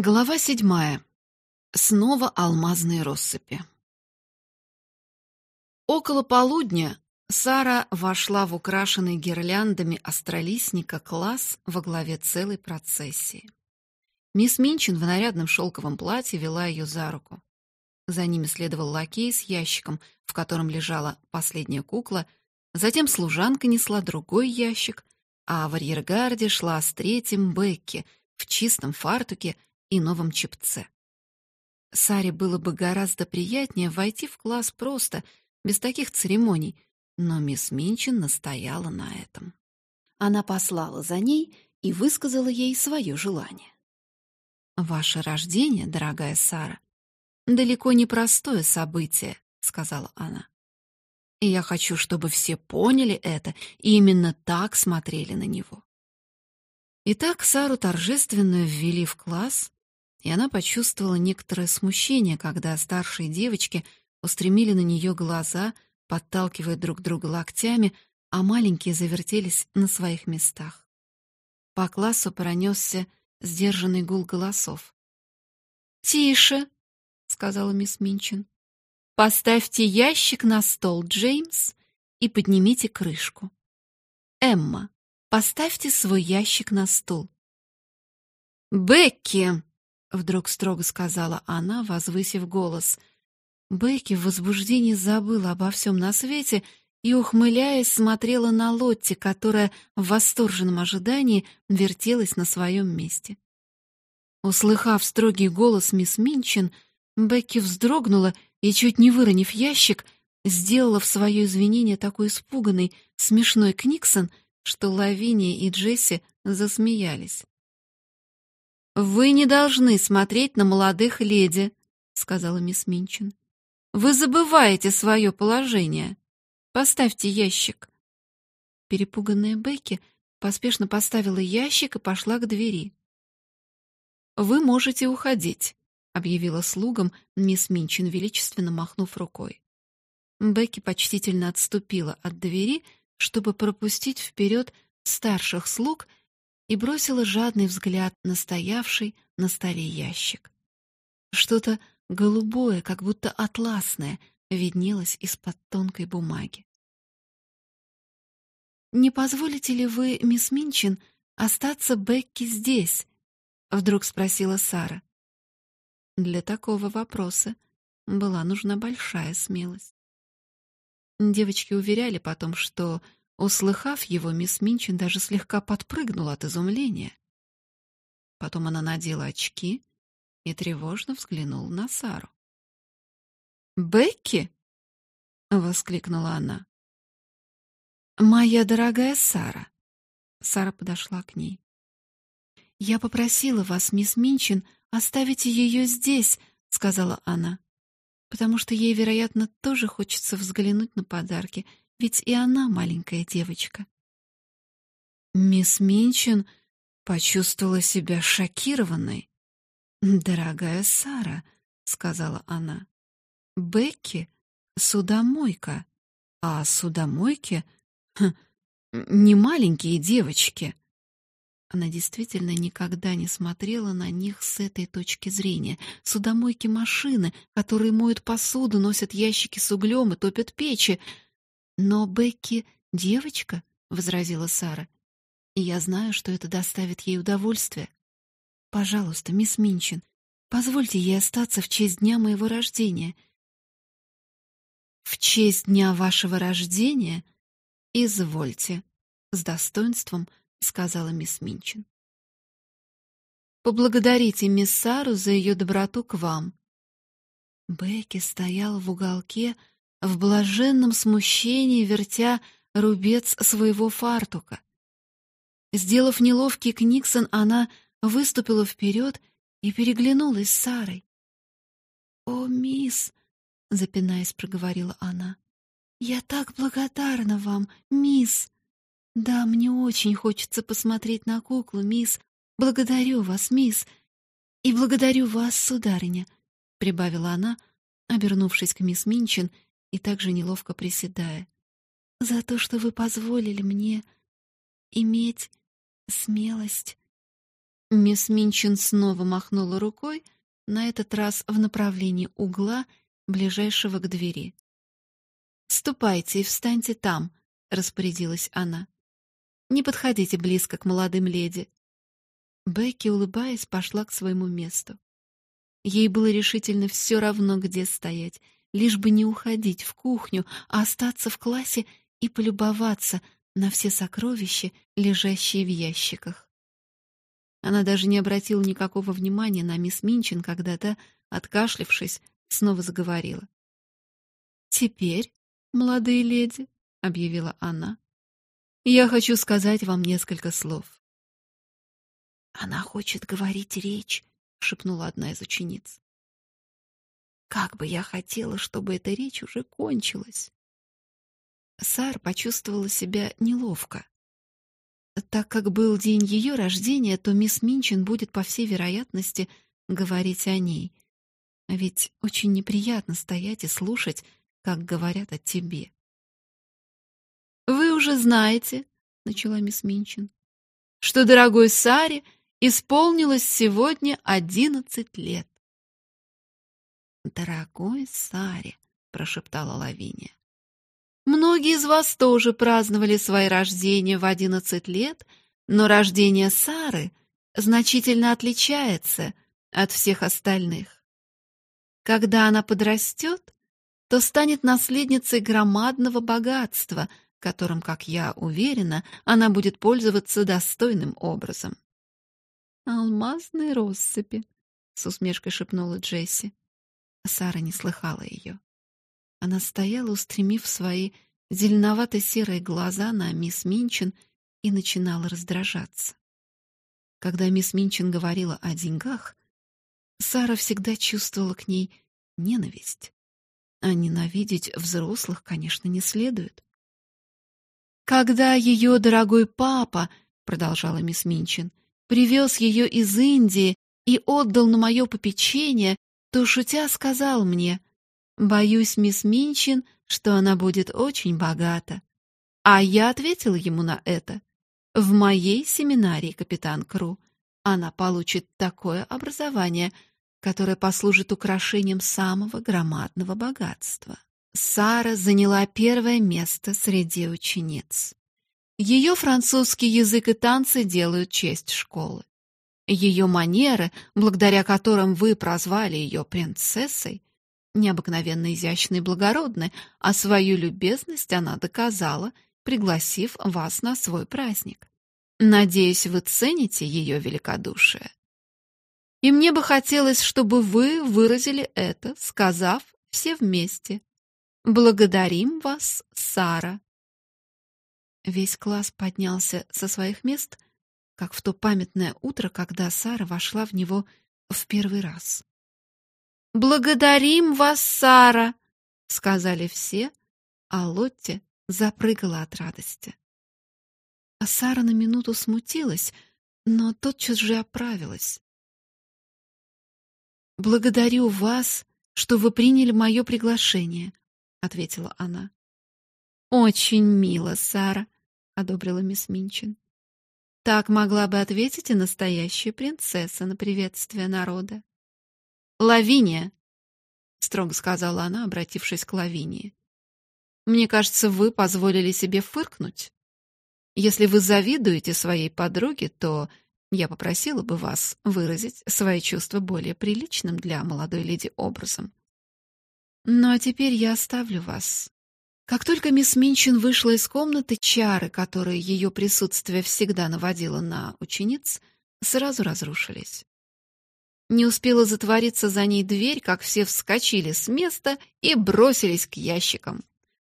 Глава седьмая. Снова алмазные россыпи. Около полудня Сара вошла в украшенный гирляндами астролистника класс во главе целой процессии. Мисс Минчин в нарядном шелковом платье вела ее за руку. За ними следовал лакей с ящиком, в котором лежала последняя кукла, затем служанка несла другой ящик, а в арьергарде шла с третьим Бекки в чистом фартуке — и новом чепце. Саре было бы гораздо приятнее войти в класс просто, без таких церемоний, но мисс Минчин настояла на этом. Она послала за ней и высказала ей свое желание. «Ваше рождение, дорогая Сара, далеко не простое событие», — сказала она. «И я хочу, чтобы все поняли это и именно так смотрели на него». Итак, Сару торжественно ввели в класс, и она почувствовала некоторое смущение, когда старшие девочки устремили на нее глаза, подталкивая друг друга локтями, а маленькие завертелись на своих местах. По классу пронесся сдержанный гул голосов. «Тише!» — сказала мисс Минчин. «Поставьте ящик на стол, Джеймс, и поднимите крышку. Эмма, поставьте свой ящик на стул». «Бекки!» Вдруг строго сказала она, возвысив голос. Бекки в возбуждении забыла обо всем на свете и, ухмыляясь, смотрела на Лотти, которая в восторженном ожидании вертелась на своем месте. Услыхав строгий голос мисс Минчин, Бекки вздрогнула и, чуть не выронив ящик, сделала в свое извинение такой испуганный, смешной Книксон, что Лавиния и Джесси засмеялись. «Вы не должны смотреть на молодых леди», — сказала мисс Минчин. «Вы забываете свое положение. Поставьте ящик». Перепуганная Бекки поспешно поставила ящик и пошла к двери. «Вы можете уходить», — объявила слугам мисс Минчин, величественно махнув рукой. Бекки почтительно отступила от двери, чтобы пропустить вперед старших слуг и бросила жадный взгляд на стоявший на столе ящик. Что-то голубое, как будто атласное, виднелось из-под тонкой бумаги. «Не позволите ли вы, мисс Минчин, остаться Бекки здесь?» — вдруг спросила Сара. Для такого вопроса была нужна большая смелость. Девочки уверяли потом, что Услыхав его, мисс Минчин даже слегка подпрыгнула от изумления. Потом она надела очки и тревожно взглянула на Сару. «Бекки!» — воскликнула она. «Моя дорогая Сара!» Сара подошла к ней. «Я попросила вас, мисс Минчин, оставить ее здесь», — сказала она, «потому что ей, вероятно, тоже хочется взглянуть на подарки ведь и она маленькая девочка. Мисс Минчин почувствовала себя шокированной. «Дорогая Сара», — сказала она, — «Бекки — судомойка, а судомойки хм, не маленькие девочки». Она действительно никогда не смотрела на них с этой точки зрения. Судомойки — машины, которые моют посуду, носят ящики с углем и топят печи — «Но Бекки — девочка», — возразила Сара. «И я знаю, что это доставит ей удовольствие. Пожалуйста, мисс Минчин, позвольте ей остаться в честь дня моего рождения». «В честь дня вашего рождения? Извольте», — с достоинством сказала мисс Минчин. «Поблагодарите мисс Сару за ее доброту к вам». Бекки стояла в уголке, — в блаженном смущении вертя рубец своего фартука. Сделав неловкий книксон, она выступила вперед и переглянулась с Сарой. «О, мисс!» — запинаясь, проговорила она. «Я так благодарна вам, мисс! Да, мне очень хочется посмотреть на куклу, мисс. Благодарю вас, мисс, и благодарю вас, сударыня», — прибавила она, обернувшись к мисс Минчин — и также неловко приседая. «За то, что вы позволили мне иметь смелость Мисс Минчин снова махнула рукой, на этот раз в направлении угла, ближайшего к двери. «Ступайте и встаньте там», — распорядилась она. «Не подходите близко к молодым леди». Бекки, улыбаясь, пошла к своему месту. Ей было решительно все равно, где стоять, лишь бы не уходить в кухню, а остаться в классе и полюбоваться на все сокровища, лежащие в ящиках. Она даже не обратила никакого внимания на мисс Минчин, когда та, откашлившись, снова заговорила. «Теперь, молодые леди», — объявила она, — «я хочу сказать вам несколько слов». «Она хочет говорить речь», — шепнула одна из учениц. «Как бы я хотела, чтобы эта речь уже кончилась!» Сар почувствовала себя неловко. Так как был день ее рождения, то мисс Минчин будет, по всей вероятности, говорить о ней. А ведь очень неприятно стоять и слушать, как говорят о тебе. «Вы уже знаете», — начала мисс Минчин, «что дорогой Саре исполнилось сегодня одиннадцать лет». «Дорогой Саре», — прошептала Лавиния. Многие из вас тоже праздновали свои рождения в 11 лет, но рождение Сары значительно отличается от всех остальных. Когда она подрастет, то станет наследницей громадного богатства, которым, как я уверена, она будет пользоваться достойным образом. «Алмазные россыпи», — с усмешкой шепнула Джесси. Сара не слыхала ее. Она стояла, устремив свои зеленовато-серые глаза на мисс Минчин и начинала раздражаться. Когда мисс Минчин говорила о деньгах, Сара всегда чувствовала к ней ненависть. А ненавидеть взрослых, конечно, не следует. «Когда ее дорогой папа, — продолжала мисс Минчин, — привез ее из Индии и отдал на мое попечение, то, шутя, сказал мне, «Боюсь, мисс Минчин, что она будет очень богата». А я ответил ему на это. «В моей семинарии, капитан Кру, она получит такое образование, которое послужит украшением самого громадного богатства». Сара заняла первое место среди учениц. Ее французский язык и танцы делают честь школы. Ее манеры, благодаря которым вы прозвали ее принцессой, необыкновенно изящны и благородны, а свою любезность она доказала, пригласив вас на свой праздник. Надеюсь, вы цените ее великодушие. И мне бы хотелось, чтобы вы выразили это, сказав все вместе. Благодарим вас, Сара. Весь класс поднялся со своих мест, как в то памятное утро, когда Сара вошла в него в первый раз. «Благодарим вас, Сара!» — сказали все, а Лотте запрыгала от радости. А Сара на минуту смутилась, но тотчас же оправилась. «Благодарю вас, что вы приняли мое приглашение», — ответила она. «Очень мило, Сара», — одобрила мисс Минчин. «Так могла бы ответить и настоящая принцесса на приветствие народа». «Лавиния!» — строго сказала она, обратившись к Лавинии. «Мне кажется, вы позволили себе фыркнуть. Если вы завидуете своей подруге, то я попросила бы вас выразить свои чувства более приличным для молодой леди образом. Ну теперь я оставлю вас. Как только мисс Минчин вышла из комнаты, чары, которые ее присутствие всегда наводило на учениц, сразу разрушились. Не успела затвориться за ней дверь, как все вскочили с места и бросились к ящикам.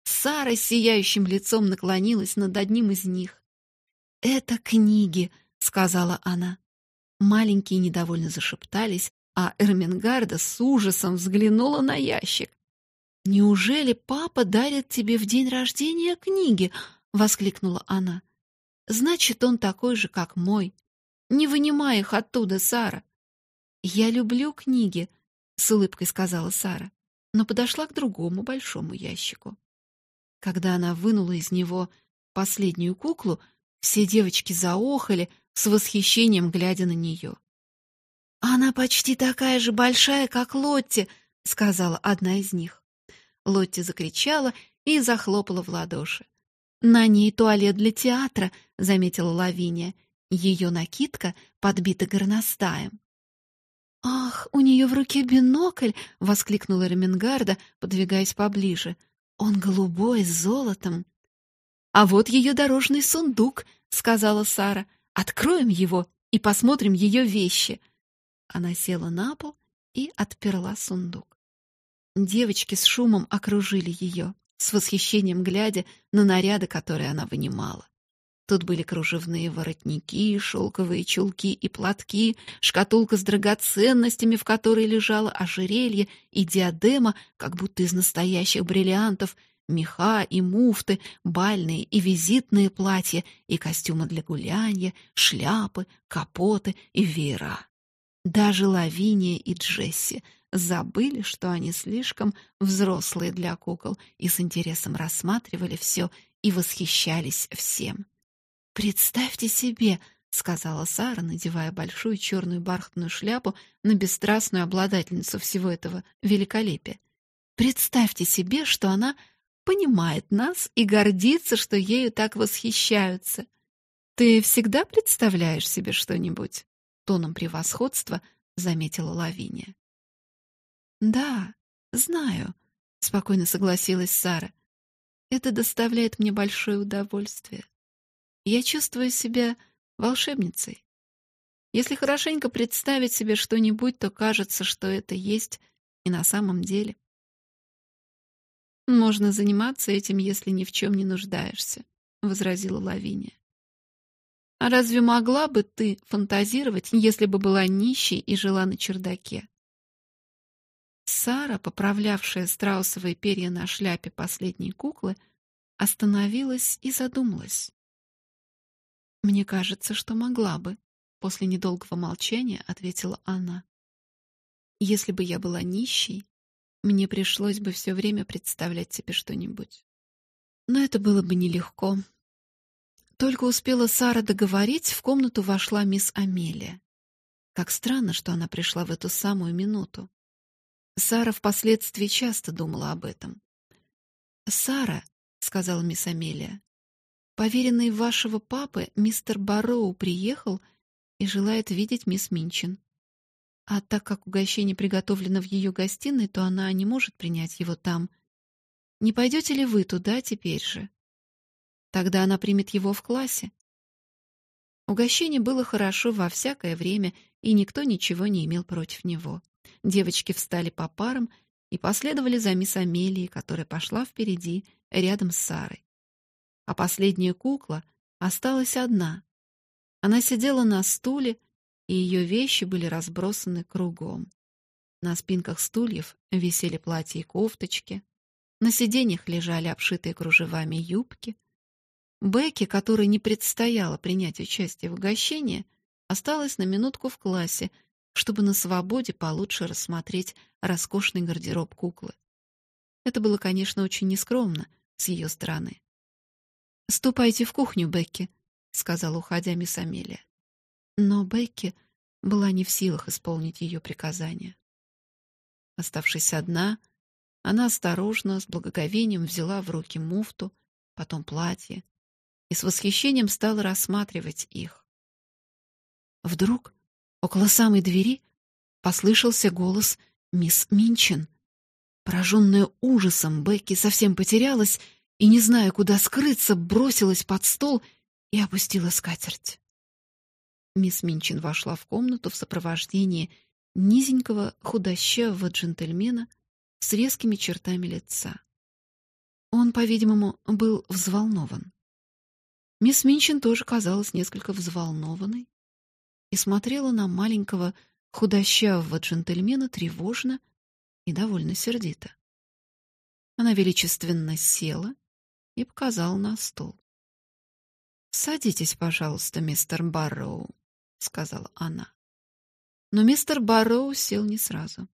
Сара сияющим лицом наклонилась над одним из них. «Это книги», — сказала она. Маленькие недовольно зашептались, а Эрмингарда с ужасом взглянула на ящик. «Неужели папа дарит тебе в день рождения книги?» — воскликнула она. «Значит, он такой же, как мой. Не вынимай их оттуда, Сара. «Я люблю книги», — с улыбкой сказала Сара, но подошла к другому большому ящику. Когда она вынула из него последнюю куклу, все девочки заохали, с восхищением глядя на нее. «Она почти такая же большая, как Лотти», — сказала одна из них. Лотти закричала и захлопала в ладоши. «На ней туалет для театра», — заметила Лавиния. Ее накидка подбита горностаем. «Ах, у нее в руке бинокль!» — воскликнула Ремингарда, подвигаясь поближе. «Он голубой, с золотом!» «А вот ее дорожный сундук», — сказала Сара. «Откроем его и посмотрим ее вещи». Она села на пол и отперла сундук. Девочки с шумом окружили ее, с восхищением глядя на наряды, которые она вынимала. Тут были кружевные воротники, шелковые чулки и платки, шкатулка с драгоценностями, в которой лежало ожерелье и диадема, как будто из настоящих бриллиантов, меха и муфты, бальные и визитные платья и костюмы для гулянья, шляпы, капоты и веера. Даже Лавиния и Джесси забыли, что они слишком взрослые для кукол, и с интересом рассматривали все и восхищались всем. «Представьте себе», — сказала Сара, надевая большую черную бархатную шляпу на бесстрастную обладательницу всего этого великолепия. «Представьте себе, что она понимает нас и гордится, что ею так восхищаются. Ты всегда представляешь себе что-нибудь?» Тоном превосходства заметила Лавиния. «Да, знаю», — спокойно согласилась Сара. «Это доставляет мне большое удовольствие. Я чувствую себя волшебницей. Если хорошенько представить себе что-нибудь, то кажется, что это есть и на самом деле. Можно заниматься этим, если ни в чем не нуждаешься, возразила Лавиния. А разве могла бы ты фантазировать, если бы была нищей и жила на чердаке? Сара, поправлявшая страусовые перья на шляпе последней куклы, остановилась и задумалась. Мне кажется, что могла бы, после недолгого молчания ответила она. Если бы я была нищей, мне пришлось бы все время представлять себе что-нибудь. Но это было бы нелегко. Только успела Сара договорить, в комнату вошла мисс Амелия. Как странно, что она пришла в эту самую минуту. Сара впоследствии часто думала об этом. «Сара», — сказала мисс Амелия, Поверенный вашего папы, мистер Барроу, приехал и желает видеть мисс Минчин. А так как угощение приготовлено в ее гостиной, то она не может принять его там. Не пойдете ли вы туда теперь же? Тогда она примет его в классе. Угощение было хорошо во всякое время, и никто ничего не имел против него. Девочки встали по парам и последовали за мисс Амелией, которая пошла впереди, рядом с Сарой а последняя кукла осталась одна. Она сидела на стуле, и ее вещи были разбросаны кругом. На спинках стульев висели платья и кофточки, на сиденьях лежали обшитые кружевами юбки. Бекки, которой не предстояло принять участие в угощении, осталась на минутку в классе, чтобы на свободе получше рассмотреть роскошный гардероб куклы. Это было, конечно, очень нескромно с ее стороны. «Ступайте в кухню, Бекки», — сказала, уходя мисс Амелия. Но Бекки была не в силах исполнить ее приказание. Оставшись одна, она осторожно, с благоговением взяла в руки муфту, потом платье и с восхищением стала рассматривать их. Вдруг около самой двери послышался голос мисс Минчин. Пораженная ужасом, Бекки совсем потерялась и, не зная, куда скрыться, бросилась под стол и опустила скатерть. Мисс Минчин вошла в комнату в сопровождении низенького худощавого джентльмена с резкими чертами лица. Он, по-видимому, был взволнован. Мисс Минчин тоже казалась несколько взволнованной и смотрела на маленького худощавого джентльмена тревожно и довольно сердито. Она величественно села и показал на стол. «Садитесь, пожалуйста, мистер Барроу», — сказала она. Но мистер Барроу сел не сразу.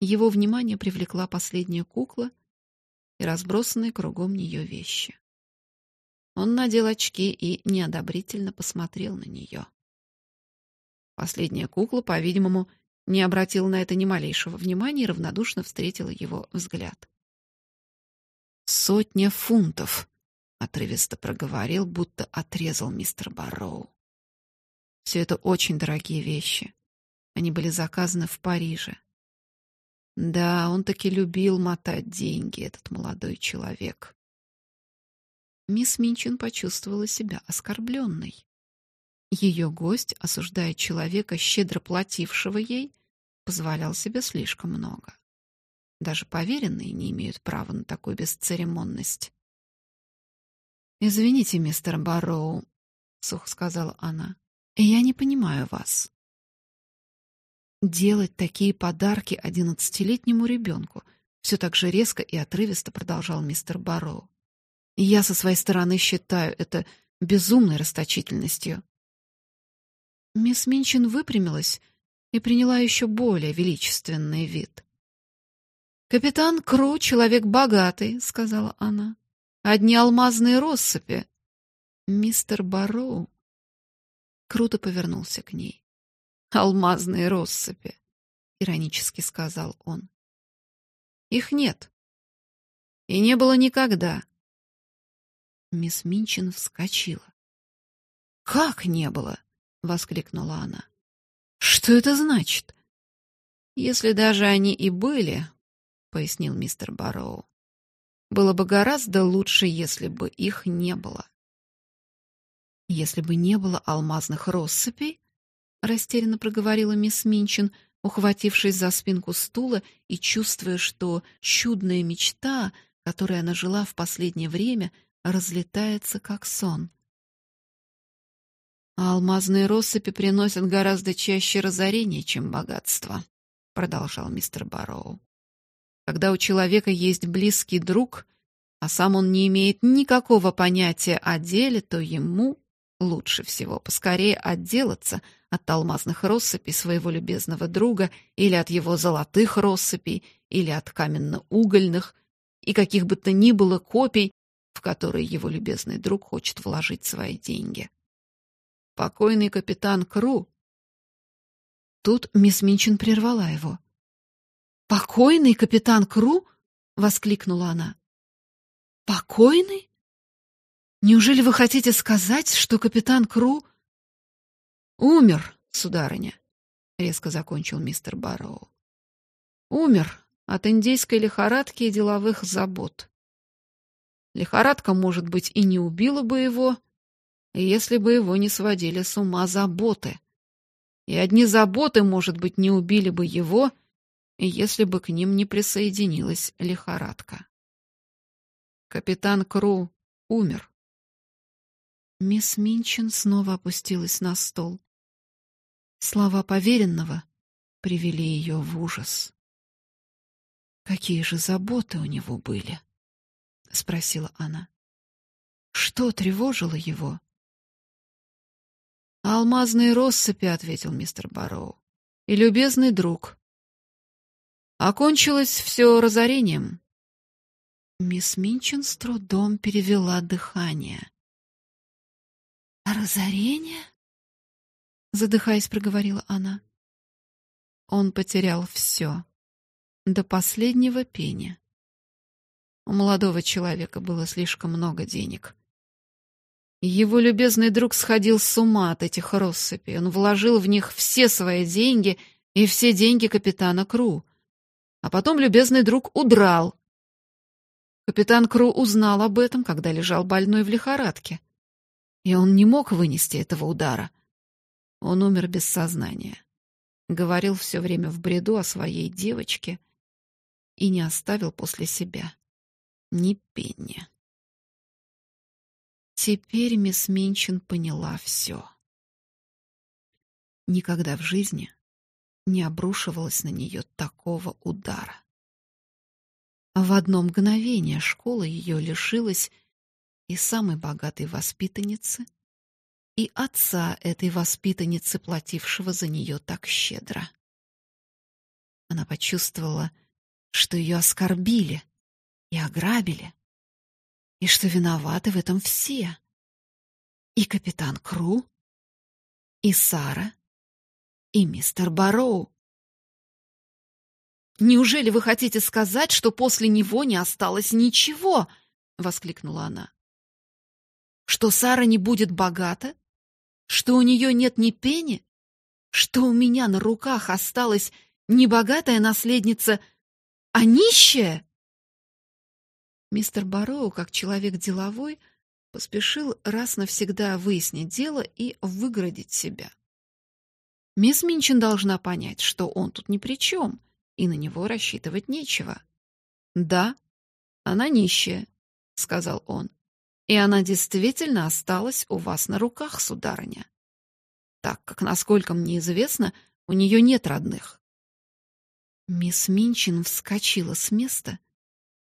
Его внимание привлекла последняя кукла и разбросанные кругом нее вещи. Он надел очки и неодобрительно посмотрел на нее. Последняя кукла, по-видимому, не обратила на это ни малейшего внимания и равнодушно встретила его взгляд. «Сотня фунтов», — отрывисто проговорил, будто отрезал мистер Барроу. «Все это очень дорогие вещи. Они были заказаны в Париже. Да, он таки любил мотать деньги, этот молодой человек». Мисс Минчин почувствовала себя оскорбленной. Ее гость, осуждая человека, щедро платившего ей, позволял себе слишком много. Даже поверенные не имеют права на такую бесцеремонность. «Извините, мистер Барроу», — сухо сказала она, — «я не понимаю вас». Делать такие подарки одиннадцатилетнему ребенку все так же резко и отрывисто продолжал мистер Барроу. Я со своей стороны считаю это безумной расточительностью. Мисс Минчин выпрямилась и приняла еще более величественный вид. «Капитан Кру — человек богатый», — сказала она. «Одни алмазные россыпи». «Мистер Барроу...» Круто повернулся к ней. «Алмазные россыпи», — иронически сказал он. «Их нет. И не было никогда». Мисс Минчин вскочила. «Как не было?» воскликнула она. Что это значит? Если даже они и были, пояснил мистер Барроу. Было бы гораздо лучше, если бы их не было. Если бы не было алмазных россыпей, растерянно проговорила мисс Минчин, ухватившись за спинку стула и чувствуя, что чудная мечта, которой она жила в последнее время, разлетается как сон. А алмазные россыпи приносят гораздо чаще разорение, чем богатство, продолжал мистер Барроу. Когда у человека есть близкий друг, а сам он не имеет никакого понятия о деле, то ему лучше всего поскорее отделаться от алмазных россыпей своего любезного друга или от его золотых россыпей, или от каменно-угольных, и каких бы то ни было копий, в которые его любезный друг хочет вложить свои деньги. Покойный капитан Кру. Тут мисс Минчин прервала его. Покойный капитан Кру? воскликнула она. Покойный? Неужели вы хотите сказать, что капитан Кру умер, сударыня? резко закончил мистер Барроу. Умер от индейской лихорадки и деловых забот. Лихорадка, может быть, и не убила бы его, если бы его не сводили с ума заботы. И одни заботы, может быть, не убили бы его, если бы к ним не присоединилась лихорадка. Капитан Кру умер. Мисс Минчин снова опустилась на стол. Слова поверенного привели ее в ужас. Какие же заботы у него были? Спросила она. Что тревожило его? «Алмазные россыпи», — ответил мистер Барроу. «И любезный друг». Окончилось все разорением. Мисс Минчин с трудом перевела дыхание. «Разорение?» — задыхаясь, проговорила она. Он потерял все, до последнего пени. У молодого человека было слишком много денег. Его любезный друг сходил с ума от этих россыпей. Он вложил в них все свои деньги и все деньги капитана Кру. А потом любезный друг удрал. Капитан Кру узнал об этом, когда лежал больной в лихорадке. И он не мог вынести этого удара. Он умер без сознания. Говорил все время в бреду о своей девочке и не оставил после себя ни пенни. Теперь мисс Минчин поняла все. Никогда в жизни не обрушивалось на нее такого удара. В одно мгновение школа ее лишилась и самой богатой воспитанницы, и отца этой воспитанницы, платившего за нее так щедро. Она почувствовала, что ее оскорбили и ограбили, и что виноваты в этом все. И капитан Кру, и Сара, и мистер Барроу. «Неужели вы хотите сказать, что после него не осталось ничего?» — воскликнула она. «Что Сара не будет богата? Что у нее нет ни пени? Что у меня на руках осталась не богатая наследница, а нищая?» Мистер Барроу, как человек деловой, поспешил раз навсегда выяснить дело и выгородить себя. Мисс Минчин должна понять, что он тут ни при чем, и на него рассчитывать нечего. «Да, она нищая», — сказал он, — «и она действительно осталась у вас на руках, сударыня, так как, насколько мне известно, у нее нет родных». Мисс Минчин вскочила с места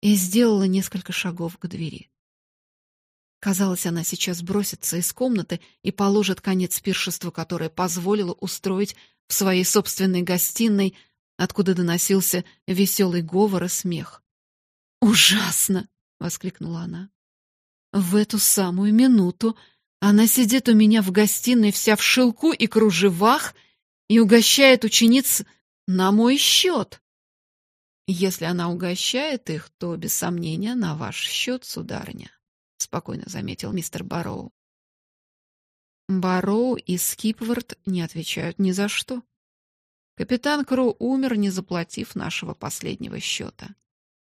и сделала несколько шагов к двери. Казалось, она сейчас бросится из комнаты и положит конец пиршеству, которое позволило устроить в своей собственной гостиной, откуда доносился веселый говор и смех. «Ужасно!» — воскликнула она. «В эту самую минуту она сидит у меня в гостиной вся в шелку и кружевах и угощает учениц на мой счет. Если она угощает их, то, без сомнения, на ваш счет, сударыня, — спокойно заметил мистер Барроу. Барроу и Скипвард не отвечают ни за что. Капитан Кру умер, не заплатив нашего последнего счета.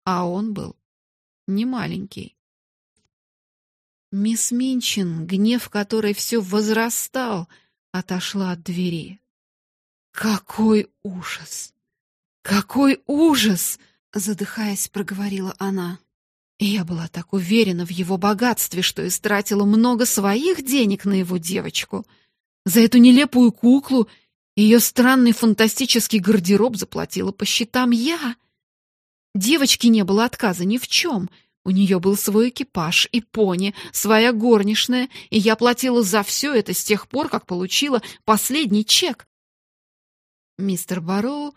А он был не маленький. Мисс Минчин, гнев которой все возрастал, отошла от двери. Какой ужас! «Какой ужас!» — задыхаясь, проговорила она. И я была так уверена в его богатстве, что истратила много своих денег на его девочку. За эту нелепую куклу ее странный фантастический гардероб заплатила по счетам я. Девочке не было отказа ни в чем. У нее был свой экипаж и пони, своя горничная, и я платила за все это с тех пор, как получила последний чек. Мистер Барроу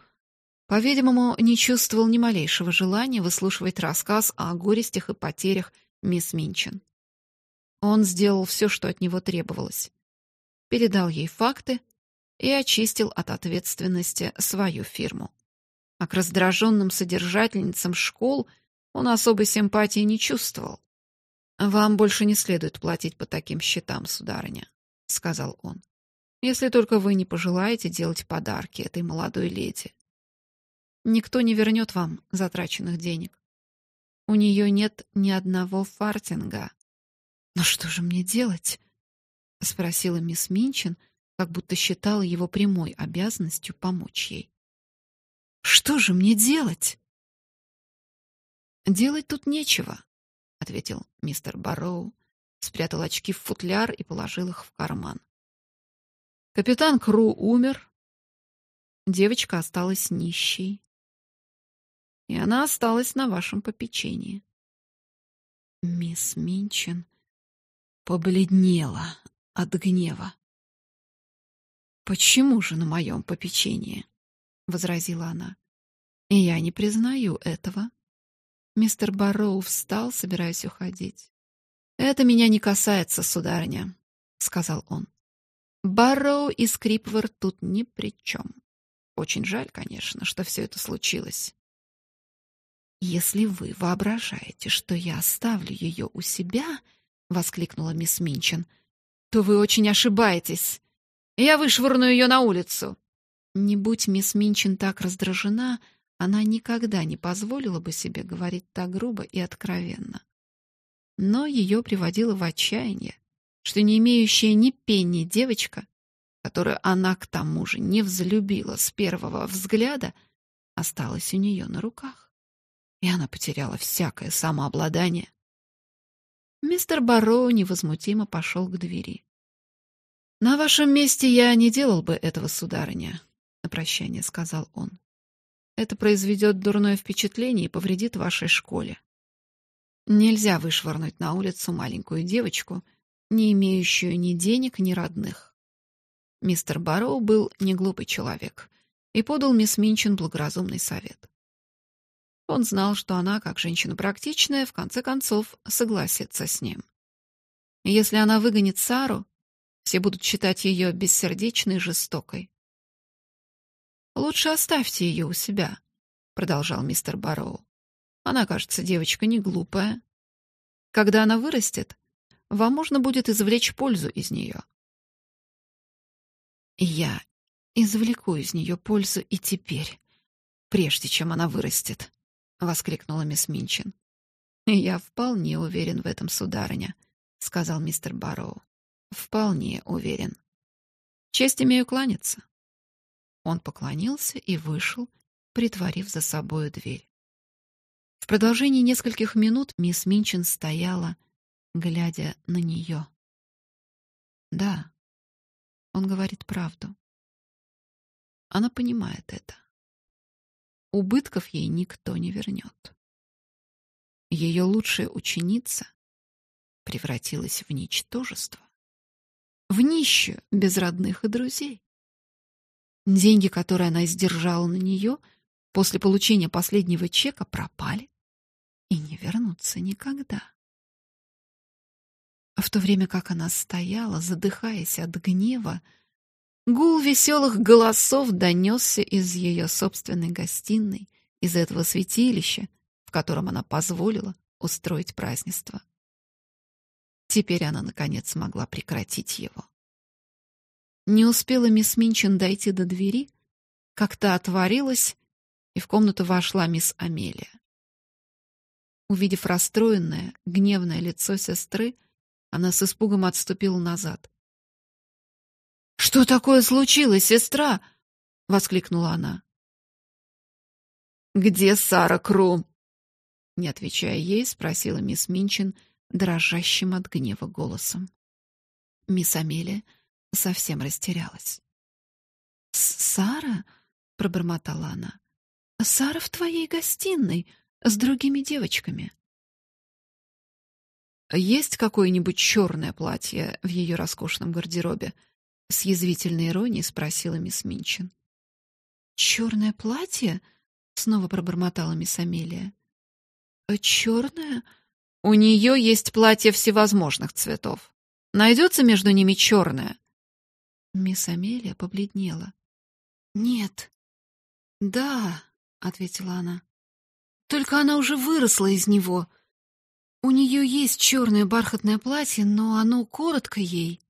по-видимому, не чувствовал ни малейшего желания выслушивать рассказ о горестях и потерях мисс Минчин. Он сделал все, что от него требовалось. Передал ей факты и очистил от ответственности свою фирму. А к раздраженным содержательницам школ он особой симпатии не чувствовал. «Вам больше не следует платить по таким счетам, сударыня», — сказал он. «Если только вы не пожелаете делать подарки этой молодой леди. Никто не вернет вам затраченных денег. У нее нет ни одного фартинга. Но что же мне делать? спросила мисс Минчин, как будто считала его прямой обязанностью помочь ей. Что же мне делать? Делать тут нечего, ответил мистер Барроу, спрятал очки в футляр и положил их в карман. Капитан Кру умер. Девочка осталась нищей и она осталась на вашем попечении. Мисс Минчин побледнела от гнева. «Почему же на моем попечении?» — возразила она. «И я не признаю этого». Мистер Барроу встал, собираясь уходить. «Это меня не касается, сударыня», — сказал он. «Барроу и Скрипвер тут ни при чем. Очень жаль, конечно, что все это случилось. «Если вы воображаете, что я оставлю ее у себя», — воскликнула мисс Минчин, — «то вы очень ошибаетесь. Я вышвырну ее на улицу». Не будь мисс Минчин так раздражена, она никогда не позволила бы себе говорить так грубо и откровенно. Но ее приводило в отчаяние, что не имеющая ни пенни девочка, которую она к тому же не взлюбила с первого взгляда, осталась у нее на руках и она потеряла всякое самообладание. Мистер Барроу невозмутимо пошел к двери. «На вашем месте я не делал бы этого, сударыня», — на прощание сказал он. «Это произведет дурное впечатление и повредит вашей школе. Нельзя вышвырнуть на улицу маленькую девочку, не имеющую ни денег, ни родных». Мистер Барроу был неглупый человек и подал мисс Минчин благоразумный совет. Он знал, что она, как женщина практичная, в конце концов согласится с ним. Если она выгонит Сару, Все будут считать ее бессердечной и жестокой. «Лучше оставьте ее у себя», — продолжал мистер Барроу. «Она, кажется, девочка не глупая. Когда она вырастет, вам можно будет извлечь пользу из нее». «Я извлеку из нее пользу и теперь, прежде чем она вырастет», — воскликнула мисс Минчин. «Я вполне уверен в этом, сударыня», — сказал мистер Барроу. «Вполне уверен. Честь имею кланяться». Он поклонился и вышел, притворив за собою дверь. В продолжении нескольких минут мисс Минчин стояла, глядя на нее. Да, он говорит правду. Она понимает это. Убытков ей никто не вернет. Ее лучшая ученица превратилась в ничтожество, в нищую без родных и друзей. Деньги, которые она сдержала на нее после получения последнего чека, пропали и не вернутся никогда. В то время как она стояла, задыхаясь от гнева, гул веселых голосов донесся из ее собственной гостиной, из этого святилища, в котором она позволила устроить празднество. Теперь она, наконец, смогла прекратить его. Не успела мисс Минчин дойти до двери, как та отворилась, и в комнату вошла мисс Амелия. Увидев расстроенное, гневное лицо сестры, она с испугом отступила назад. «Что такое случилось, сестра?» — воскликнула она. «Где Сара Крум?» Не отвечая ей, спросила мисс Минчин дрожащим от гнева голосом. Мисс Амелия совсем растерялась. «Сара?» — пробормотала она. «Сара в твоей гостиной с другими девочками». «Есть какое-нибудь черное платье в ее роскошном гардеробе?» — с язвительной иронией спросила мисс Минчин. «Черное платье?» — снова пробормотала мисс Амелия. «Э, «Черное?» «У нее есть платье всевозможных цветов. Найдется между ними черное?» Мисс Амелия побледнела. «Нет». «Да», — ответила она. «Только она уже выросла из него. У нее есть черное бархатное платье, но оно коротко ей».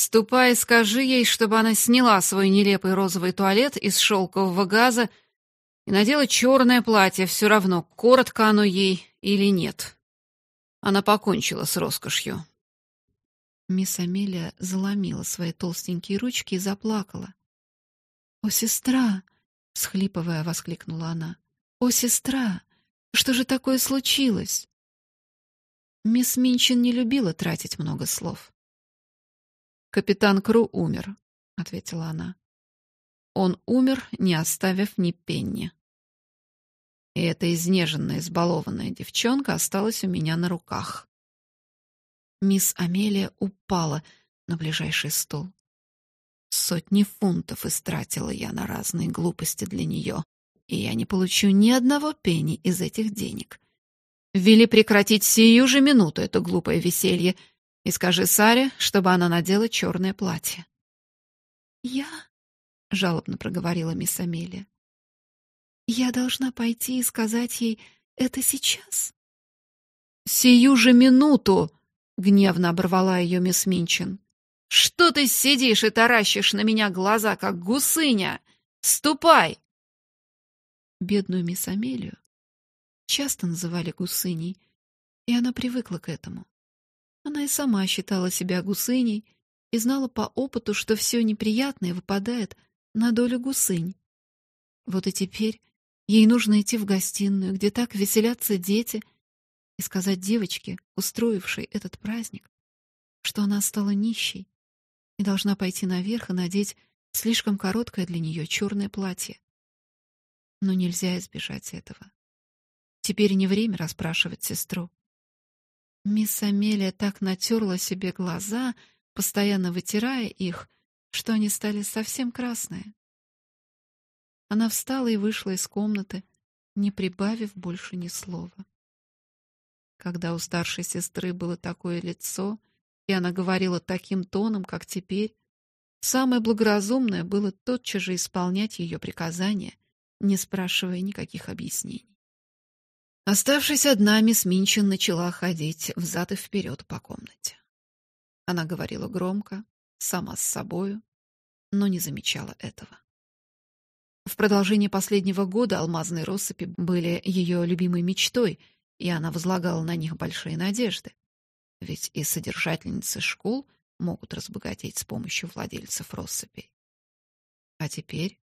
«Ступай и скажи ей, чтобы она сняла свой нелепый розовый туалет из шелкового газа и надела черное платье, все равно, коротко оно ей или нет. Она покончила с роскошью». Мисс Амелия заломила свои толстенькие ручки и заплакала. «О, сестра!» — схлипывая, воскликнула она. «О, сестра! Что же такое случилось?» Мисс Минчин не любила тратить много слов. «Капитан Кру умер», — ответила она. «Он умер, не оставив ни пенни. И эта изнеженная, избалованная девчонка осталась у меня на руках. Мисс Амелия упала на ближайший стол. Сотни фунтов истратила я на разные глупости для нее, и я не получу ни одного пенни из этих денег. Вели прекратить сию же минуту это глупое веселье и скажи Саре, чтобы она надела черное платье. «Я?» — жалобно проговорила мисс Амелия. «Я должна пойти и сказать ей это сейчас?» «Сию же минуту!» Гневно оборвала ее мисс Минчин. «Что ты сидишь и таращишь на меня глаза, как гусыня? Ступай!» Бедную мисс Амелию часто называли гусыней, и она привыкла к этому. Она и сама считала себя гусыней и знала по опыту, что все неприятное выпадает на долю гусынь. Вот и теперь ей нужно идти в гостиную, где так веселятся дети — и сказать девочке, устроившей этот праздник, что она стала нищей и должна пойти наверх и надеть слишком короткое для нее черное платье. Но нельзя избежать этого. Теперь не время расспрашивать сестру. Мисс Амелия так натерла себе глаза, постоянно вытирая их, что они стали совсем красные. Она встала и вышла из комнаты, не прибавив больше ни слова. Когда у старшей сестры было такое лицо и она говорила таким тоном, как теперь, самое благоразумное было тотчас же исполнять ее приказания, не спрашивая никаких объяснений. Оставшись одна, мисс Минчин начала ходить взад и вперед по комнате. Она говорила громко, сама с собою, но не замечала этого. В продолжении последнего года алмазные россыпи были ее любимой мечтой, и она возлагала на них большие надежды. Ведь и содержательницы школ могут разбогатеть с помощью владельцев россыпей. А теперь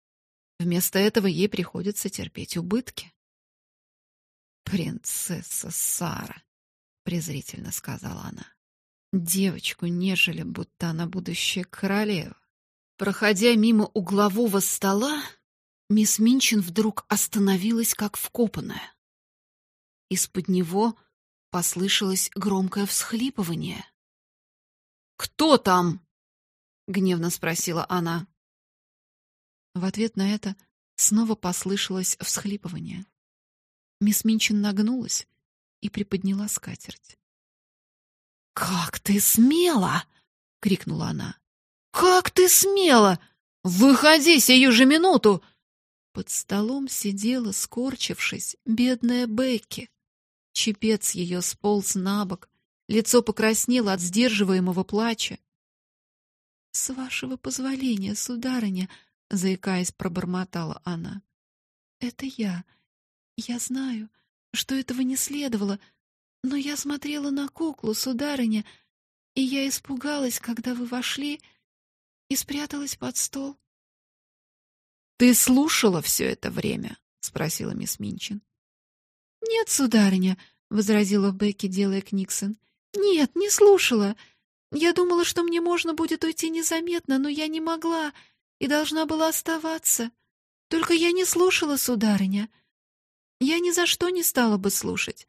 вместо этого ей приходится терпеть убытки. «Принцесса Сара», — презрительно сказала она. «Девочку нежели, будто она будущая королева». Проходя мимо углового стола, мисс Минчин вдруг остановилась, как вкопанная. Из-под него послышалось громкое всхлипывание. «Кто там?» — гневно спросила она. В ответ на это снова послышалось всхлипывание. Мисс Минчин нагнулась и приподняла скатерть. «Как ты смела!» — крикнула она. «Как ты смела! Выходи сию же минуту!» Под столом сидела, скорчившись, бедная Бекки. Чепец ее сполз на бок, лицо покраснело от сдерживаемого плача. — С вашего позволения, сударыня, — заикаясь, пробормотала она. — Это я. Я знаю, что этого не следовало, но я смотрела на куклу, сударыня, и я испугалась, когда вы вошли, и спряталась под стол. — Ты слушала все это время? — спросила мисс Минчин. — Нет, сударыня, — возразила Бекки, делая Книксон. — Нет, не слушала. Я думала, что мне можно будет уйти незаметно, но я не могла и должна была оставаться. Только я не слушала, сударыня. — я ни за что не стала бы слушать.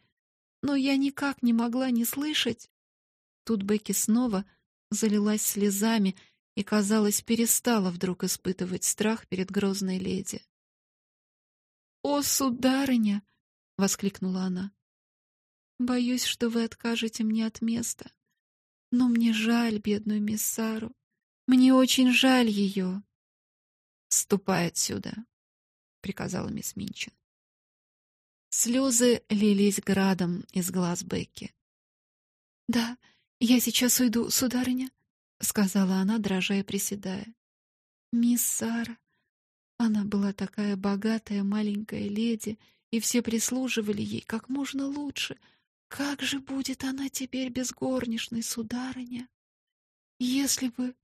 Но я никак не могла не слышать. Тут Бекки снова залилась слезами и, казалось, перестала вдруг испытывать страх перед грозной леди. «О, сударыня!» — воскликнула она. «Боюсь, что вы откажете мне от места. Но мне жаль бедную мисс Сару. Мне очень жаль ее». «Ступай отсюда», — приказала мисс Минчин. Слезы лились градом из глаз Бекки. «Да, я сейчас уйду, сударыня», — сказала она, дрожа и приседая. «Мисс Сара, она была такая богатая маленькая леди, и все прислуживали ей как можно лучше. Как же будет она теперь без горничной, сударыня? Если бы...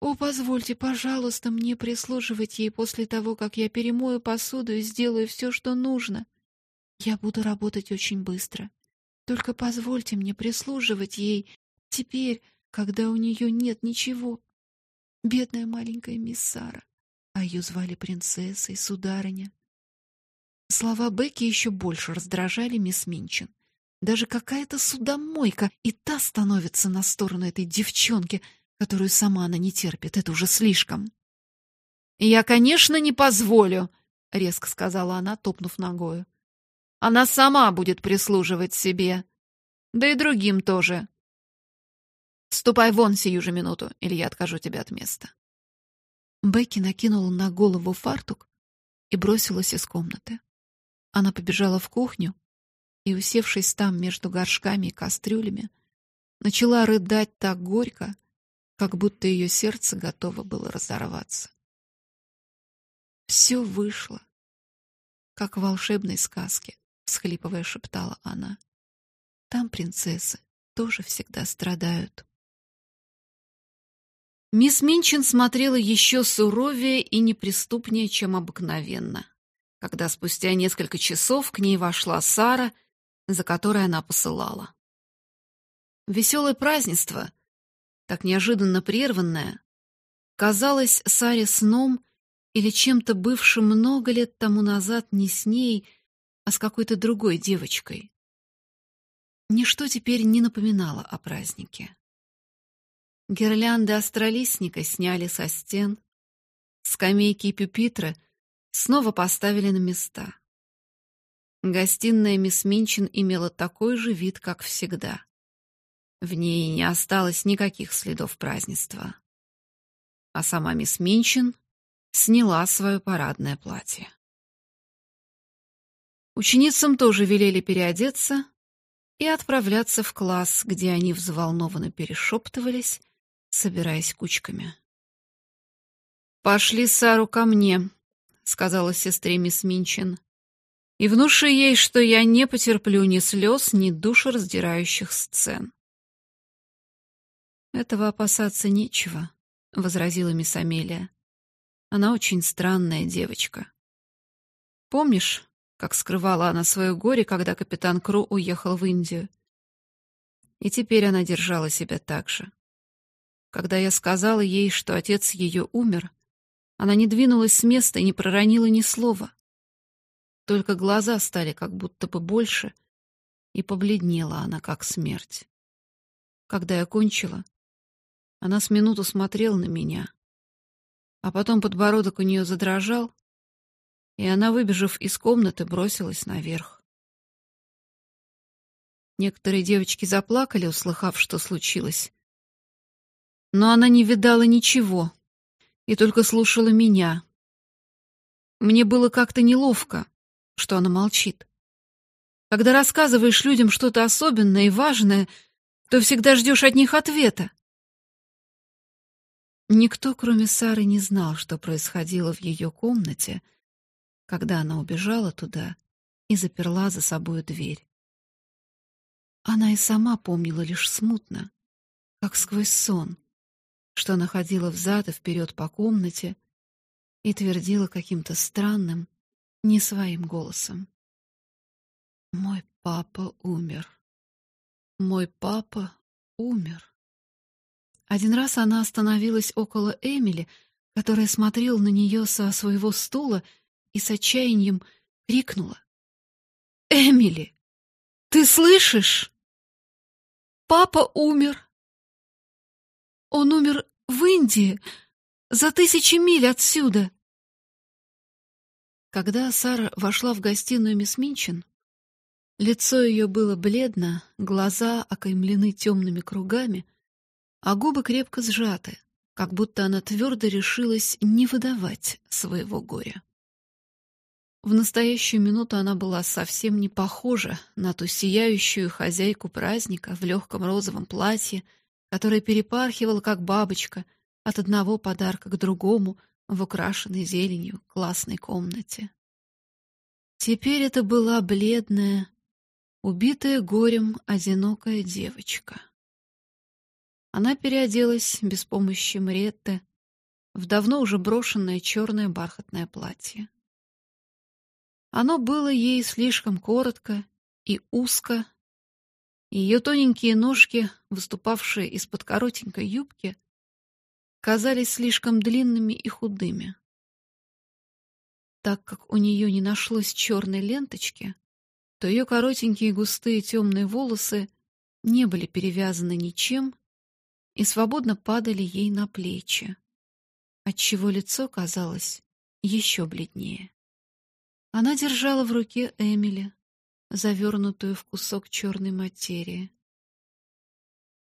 О, позвольте, пожалуйста, мне прислуживать ей после того, как я перемою посуду и сделаю все, что нужно. Я буду работать очень быстро. Только позвольте мне прислуживать ей теперь, когда у нее нет ничего. Бедная маленькая мисс Сара. А ее звали принцессой, сударыня. Слова Бекки еще больше раздражали мисс Минчин. Даже какая-то судомойка и та становится на сторону этой девчонки, которую сама она не терпит. Это уже слишком. «Я, конечно, не позволю», — резко сказала она, топнув ногою. Она сама будет прислуживать себе. Да и другим тоже. Ступай вон сию же минуту, или я откажу тебя от места. Бекки накинула на голову фартук и бросилась из комнаты. Она побежала в кухню и, усевшись там между горшками и кастрюлями, начала рыдать так горько, как будто ее сердце готово было разорваться. Все вышло, как в волшебной сказке всхлипывая, шептала она. Там принцессы тоже всегда страдают. Мисс Минчин смотрела еще суровее и неприступнее, чем обыкновенно, когда спустя несколько часов к ней вошла Сара, за которой она посылала. Веселое празднество, так неожиданно прерванное, казалось Саре сном или чем-то бывшим много лет тому назад не с ней, а с какой-то другой девочкой. Ничто теперь не напоминало о празднике. Гирлянды астролистника сняли со стен, скамейки и пюпитры снова поставили на места. Гостиная мисс Минчин имела такой же вид, как всегда. В ней не осталось никаких следов празднества. А сама мисс Минчин сняла свое парадное платье. Ученицам тоже велели переодеться и отправляться в класс, где они взволнованно перешептывались, собираясь кучками. «Пошли Сару ко мне», — сказала сестре мисс Минчин, «и внуши ей, что я не потерплю ни слез, ни душераздирающих сцен». «Этого опасаться нечего», — возразила мисс Амелия. «Она очень странная девочка. Помнишь, как скрывала она свое горе, когда капитан Кру уехал в Индию? И теперь она держала себя так же. Когда я сказала ей, что отец ее умер, она не двинулась с места и не проронила ни слова. Только глаза стали как будто бы больше, и побледнела она, как смерть. Когда я кончила, она с минуту смотрела на меня, а потом подбородок у нее задрожал, и она, выбежав из комнаты, бросилась наверх. Некоторые девочки заплакали, услыхав, что случилось. Но она не видала ничего, и только слушала меня. Мне было как-то неловко, что она молчит. Когда рассказываешь людям что-то особенное и важное, то всегда ждешь от них ответа. Никто, кроме Сары, не знал, что происходило в ее комнате, когда она убежала туда и заперла за собой дверь. Она и сама помнила лишь смутно, как сквозь сон, что она ходила взад и вперед по комнате и твердила каким-то странным, не своим голосом. «Мой папа умер. Мой папа умер». Один раз она остановилась около Эмили, которая смотрела на нее со своего стула и с отчаянием крикнула. «Эмили, ты слышишь? Папа умер!» Он умер в Индии, за тысячи миль отсюда. Когда Сара вошла в гостиную мисс Минчин, лицо ее было бледно, глаза окаймлены темными кругами, а губы крепко сжаты, как будто она твердо решилась не выдавать своего горя. В настоящую минуту она была совсем не похожа на ту сияющую хозяйку праздника в легком розовом платье, которая перепархивала, как бабочка, от одного подарка к другому в украшенной зеленью классной комнате. Теперь это была бледная, убитая горем одинокая девочка. Она переоделась без помощи Мретты в давно уже брошенное черное бархатное платье. Оно было ей слишком коротко и узко ее тоненькие ножки, выступавшие из-под коротенькой юбки, казались слишком длинными и худыми. Так как у нее не нашлось черной ленточки, то ее коротенькие густые темные волосы не были перевязаны ничем и свободно падали ей на плечи, отчего лицо казалось еще бледнее. Она держала в руке Эмили, завернутую в кусок черной материи.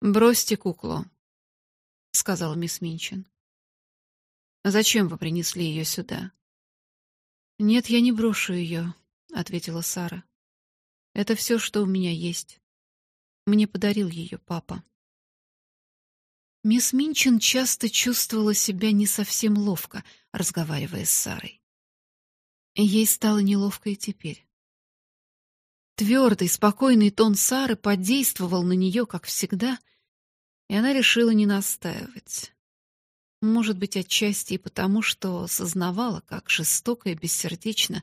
«Бросьте куклу», — сказала мисс Минчин. «Зачем вы принесли ее сюда?» «Нет, я не брошу ее», — ответила Сара. «Это все, что у меня есть. Мне подарил ее папа». Мисс Минчин часто чувствовала себя не совсем ловко, разговаривая с Сарой. Ей стало неловко и теперь. Твердый, спокойный тон Сары подействовал на нее, как всегда, и она решила не настаивать. Может быть, отчасти и потому, что сознавала, как жестоко и бессердечно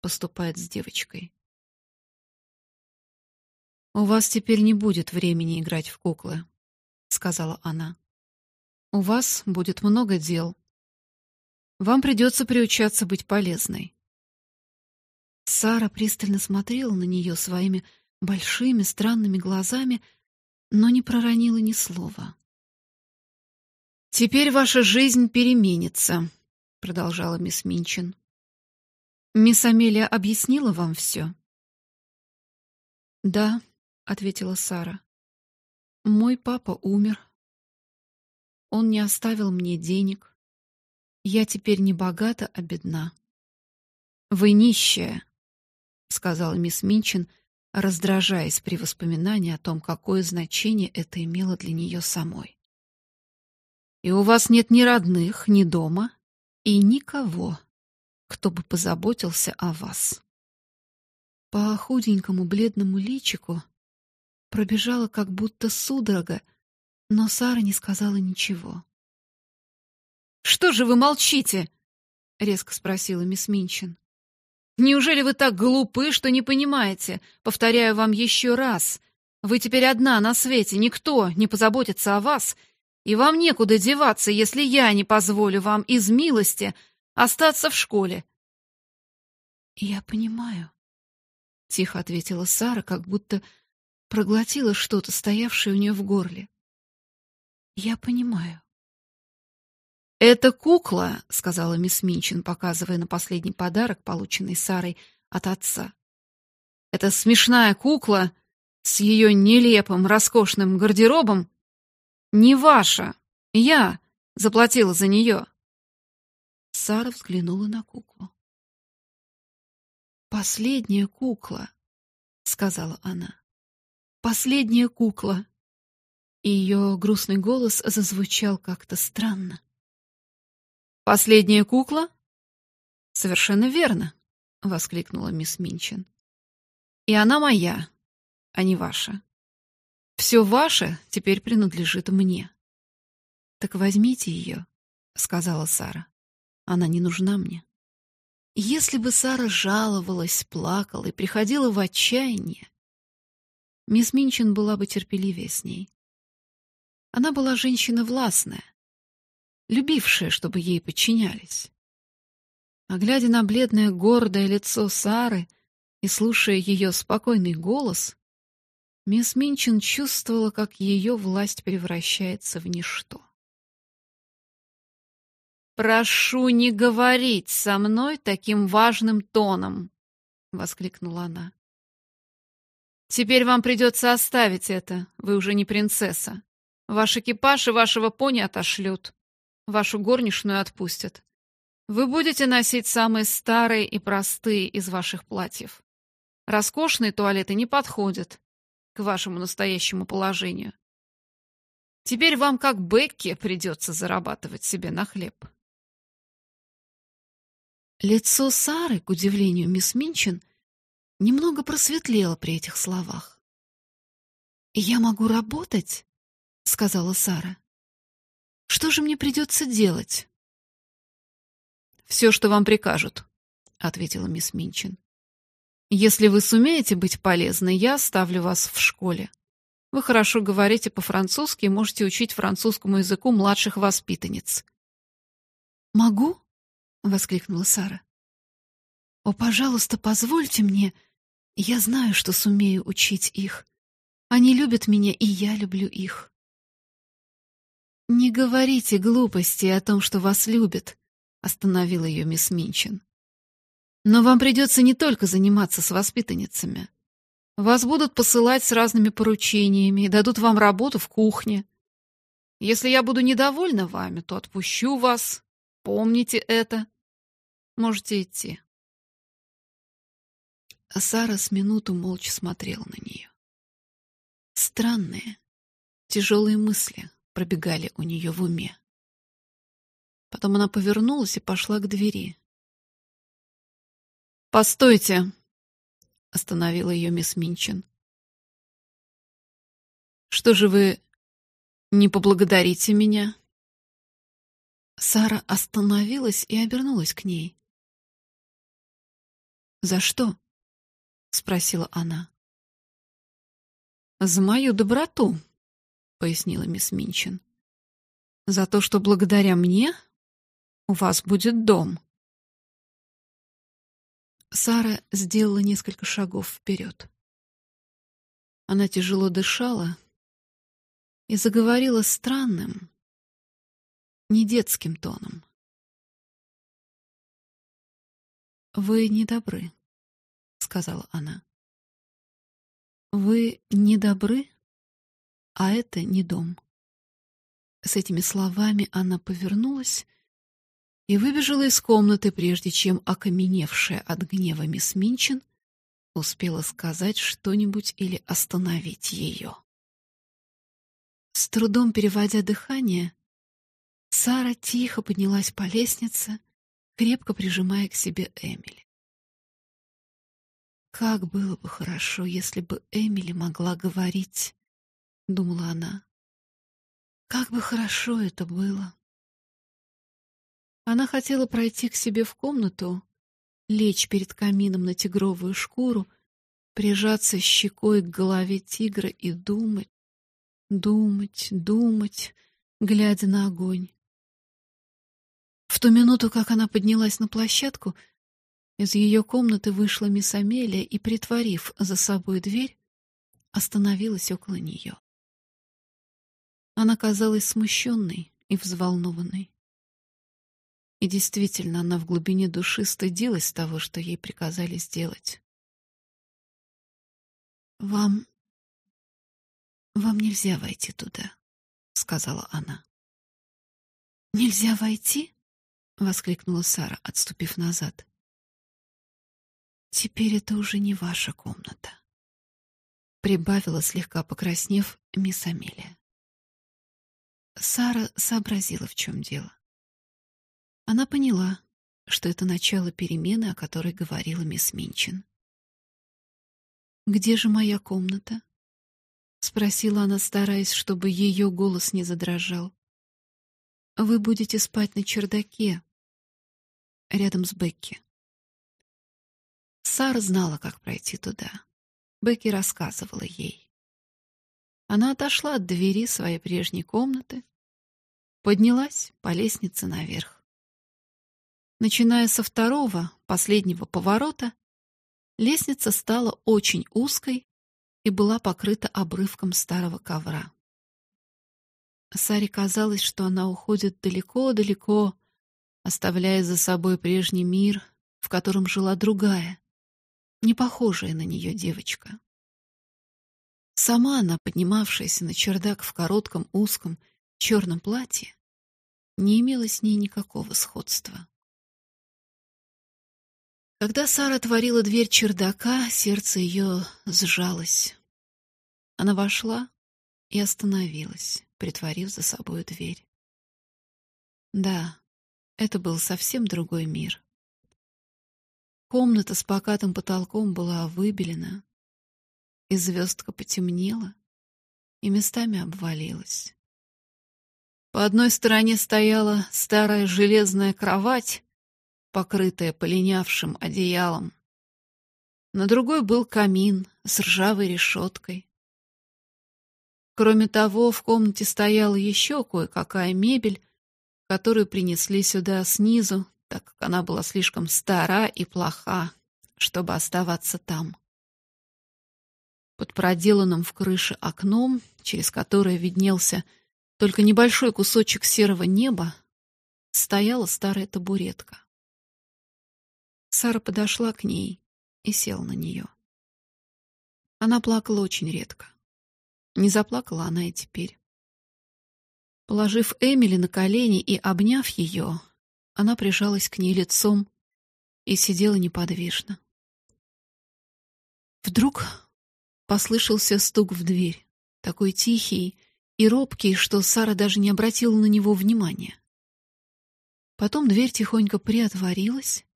поступает с девочкой. «У вас теперь не будет времени играть в куклы», — сказала она. «У вас будет много дел. Вам придется приучаться быть полезной. Сара пристально смотрела на нее своими большими странными глазами, но не проронила ни слова. «Теперь ваша жизнь переменится», — продолжала мисс Минчин. «Мисс Амелия объяснила вам все?» «Да», — ответила Сара. Мой папа умер. Он не оставил мне денег. Я теперь не богата, а бедна. Вы нищая, сказала мисс Минчин, раздражаясь при воспоминании о том, какое значение это имело для нее самой. И у вас нет ни родных, ни дома, и никого, кто бы позаботился о вас. По худенькому бледному личику пробежала как будто судорога, но Сара не сказала ничего. «Что же вы молчите?» — резко спросила мисс Минчин. «Неужели вы так глупы, что не понимаете? Повторяю вам еще раз. Вы теперь одна на свете, никто не позаботится о вас, и вам некуда деваться, если я не позволю вам из милости остаться в школе». «Я понимаю», — тихо ответила Сара, как будто проглотила что-то, стоявшее у нее в горле. «Я понимаю». «Это кукла», — сказала мисс Минчин, показывая на последний подарок, полученный Сарой от отца. «Это смешная кукла с ее нелепым, роскошным гардеробом не ваша. Я заплатила за нее». Сара взглянула на куклу. «Последняя кукла», — сказала она. «Последняя кукла». И ее грустный голос зазвучал как-то странно. «Последняя кукла?» «Совершенно верно», — воскликнула мисс Минчин. «И она моя, а не ваша. Все ваше теперь принадлежит мне». «Так возьмите ее», — сказала Сара. «Она не нужна мне». Если бы Сара жаловалась, плакала и приходила в отчаяние, мисс Минчин была бы терпеливее с ней. Она была женщина властная, любившая, чтобы ей подчинялись. А глядя на бледное гордое лицо Сары и слушая ее спокойный голос, мисс Минчин чувствовала, как ее власть превращается в ничто. «Прошу не говорить со мной таким важным тоном!» — воскликнула она. «Теперь вам придется оставить это, вы уже не принцесса. Ваш экипаж и вашего пони отошлют, вашу горничную отпустят. Вы будете носить самые старые и простые из ваших платьев. Роскошные туалеты не подходят к вашему настоящему положению. Теперь вам, как Бекке, придется зарабатывать себе на хлеб». Лицо Сары, к удивлению мисс Минчин, немного просветлело при этих словах. «Я могу работать?» — сказала Сара. «Что же мне придется делать?» «Все, что вам прикажут», — ответила мисс Минчин. «Если вы сумеете быть полезны, я оставлю вас в школе. Вы хорошо говорите по-французски и можете учить французскому языку младших воспитанниц». «Могу?» — воскликнула Сара. «О, пожалуйста, позвольте мне. Я знаю, что сумею учить их. Они любят меня, и я люблю их». «Не говорите глупости о том, что вас любят», — остановила ее мисс Минчин. «Но вам придется не только заниматься с воспитанницами. Вас будут посылать с разными поручениями и дадут вам работу в кухне. Если я буду недовольна вами, то отпущу вас. Помните это. Можете идти. Сара с минуту молча смотрела на нее. Странные, тяжелые мысли пробегали у нее в уме. Потом она повернулась и пошла к двери. «Постойте!» — остановила ее мисс Минчин. «Что же вы не поблагодарите меня?» Сара остановилась и обернулась к ней. «За что?» — спросила она. «За мою доброту», — пояснила мисс Минчин. «За то, что благодаря мне у вас будет дом». Сара сделала несколько шагов вперед. Она тяжело дышала и заговорила странным, недетским тоном. «Вы не добры», — сказала она. «Вы не добры а это не дом. С этими словами она повернулась и выбежала из комнаты, прежде чем окаменевшая от гнева мисс Минчин успела сказать что-нибудь или остановить ее. С трудом переводя дыхание, Сара тихо поднялась по лестнице, крепко прижимая к себе Эмили. Как было бы хорошо, если бы Эмили могла говорить, думала она. Как бы хорошо это было. Она хотела пройти к себе в комнату, лечь перед камином на тигровую шкуру, прижаться щекой к голове тигра и думать, думать, думать, глядя на огонь. В ту минуту, как она поднялась на площадку, из ее комнаты вышла мисс Амелия и, притворив за собой дверь, остановилась около нее. Она казалась смущенной и взволнованной. И действительно, она в глубине души стыдилась того, что ей приказали сделать. «Вам... вам нельзя войти туда», — сказала она. «Нельзя войти?» — воскликнула Сара, отступив назад. «Теперь это уже не ваша комната», — прибавила, слегка покраснев, мисс Амелия. Сара сообразила, в чем дело. Она поняла, что это начало перемены, о которой говорила мисс Минчин. «Где же моя комната?» — спросила она, стараясь, чтобы ее голос не задрожал. «Вы будете спать на чердаке, рядом с Бекки». Сара знала, как пройти туда. Бекки рассказывала ей. Она отошла от двери своей прежней комнаты, поднялась по лестнице наверх. Начиная со второго, последнего поворота, лестница стала очень узкой и была покрыта обрывком старого ковра. Саре казалось, что она уходит далеко-далеко, оставляя за собой прежний мир, в котором жила другая, не похожая на нее девочка. Сама она, поднимавшаяся на чердак в коротком узком черном платье, не имела с ней никакого сходства. Когда Сара отворила дверь чердака, сердце ее сжалось. Она вошла и остановилась, притворив за собой дверь. Да, это был совсем другой мир. Комната с покатым потолком была выбелена, и звездка потемнела и местами обвалилась. По одной стороне стояла старая железная кровать, покрытая полинявшим одеялом. На другой был камин с ржавой решеткой. Кроме того, в комнате стояла еще кое-какая мебель, которую принесли сюда снизу так как она была слишком стара и плоха, чтобы оставаться там. Под проделанным в крыше окном, через которое виднелся только небольшой кусочек серого неба, стояла старая табуретка. Сара подошла к ней и села на нее. Она плакала очень редко. Не заплакала она и теперь. Положив Эмили на колени и обняв ее, она прижалась к ней лицом и сидела неподвижно. Вдруг послышался стук в дверь, такой тихий и робкий, что Сара даже не обратила на него внимания. Потом дверь тихонько приотворилась,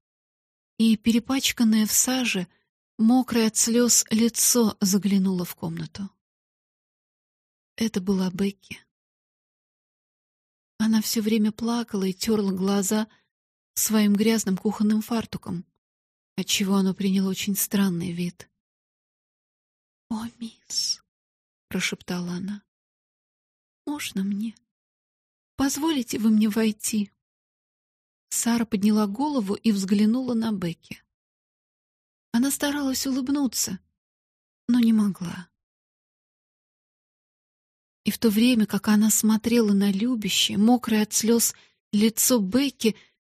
и перепачканное в саже, мокрое от слез лицо заглянуло в комнату. Это была Бекки. Она все время плакала и терла глаза своим грязным кухонным фартуком, отчего оно приняло очень странный вид. «О, мисс!» — прошептала она. «Можно мне? Позволите вы мне войти?» Сара подняла голову и взглянула на Бекки. Она старалась улыбнуться, но не могла. И в то время, как она смотрела на любящее, мокрое от слез лицо Бекки,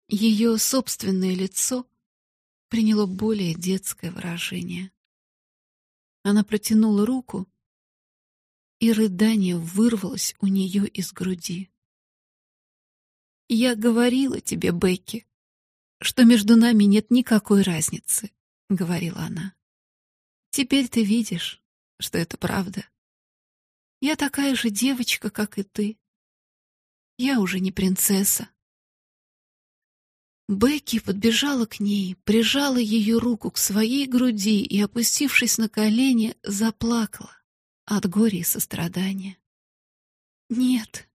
ее собственное лицо приняло более детское выражение. Она протянула руку и рыдание вырвалось у нее из груди. «Я говорила тебе, Бекки, что между нами нет никакой разницы», — говорила она. «Теперь ты видишь, что это правда. Я такая же девочка, как и ты. Я уже не принцесса». Бекки подбежала к ней, прижала ее руку к своей груди и, опустившись на колени, заплакала от горя и сострадания. «Нет,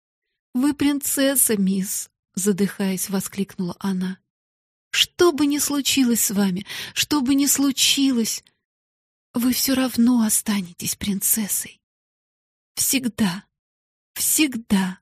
вы принцесса, мисс!» задыхаясь, воскликнула она. Что бы ни случилось с вами, что бы ни случилось, вы все равно останетесь принцессой. Всегда, всегда.